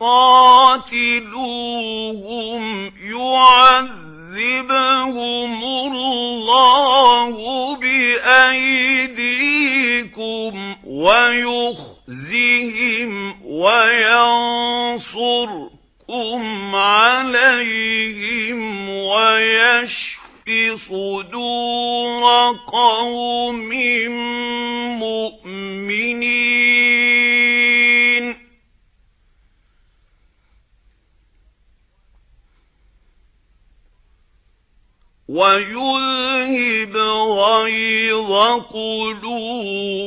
قاتلوهم يعذبهم الله بأيديكم ويخزهم وينصركم عليهم ويشف صدور قوم مؤمنين. ويذهب غيظ قلوبهم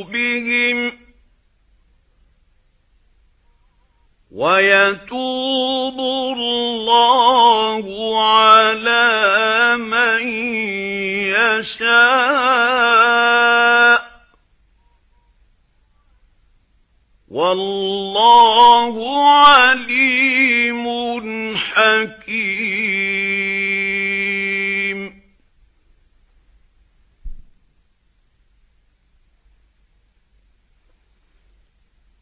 وَيَتُوبُ اللَّهُ عَلَى مَن يَشَاءُ. وَاللَّهُ عَلِيمٌ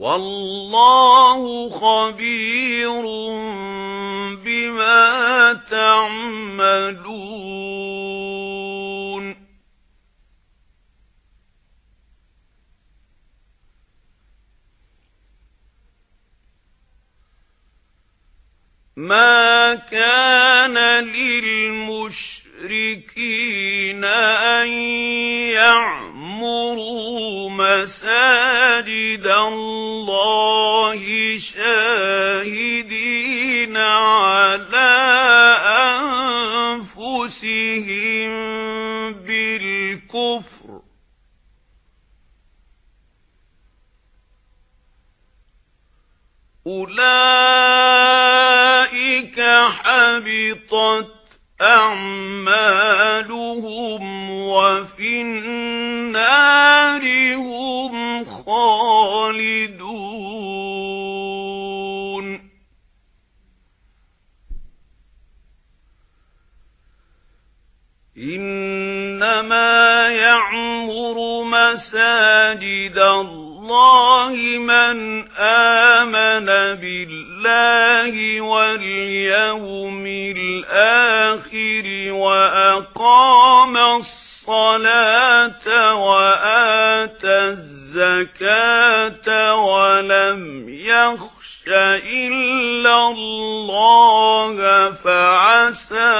وَاللَّهُ خَبِيرٌ بِمَا تَعْمَلُونَ. مَا كَانَ لِلْمُشْرِكِينَ أَن يَعْمُرُوا مَسَاجِدَ اللَّهِ شَاهِدِينَ عَلَى أَنفُسِهِم بِالْكُفْرِ. أُولَئِكَ حَبِطَتْ أَعْمَالُهُمْ. يَعْمُرُ مَسَاجِدَ اللَّهِ مَنْ آمَنَ بِاللَّهِ وَالْيَوْمِ الْآخِرِ وَأَقَامَ الصَّلَاةَ وَآتَى الزَّكَاةَ وَلَمْ يَخْشَ إِلَّا اللَّهَ فَعَسَى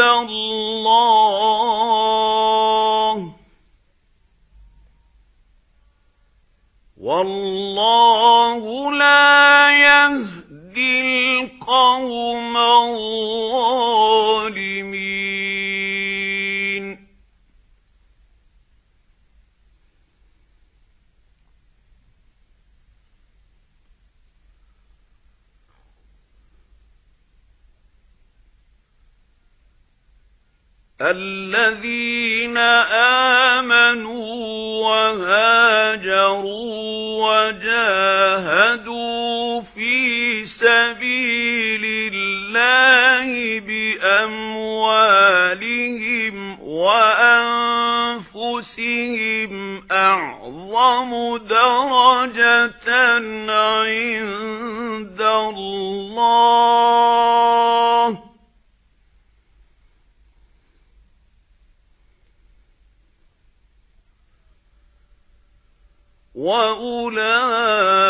عند الله. والله لا يهدي القوم الظالمين. الذين آمنوا وهاجروا وجاهدوا في سبيل الله بأموالهم وأنفسهم أعظم درجة عند وَأُولَئِكَ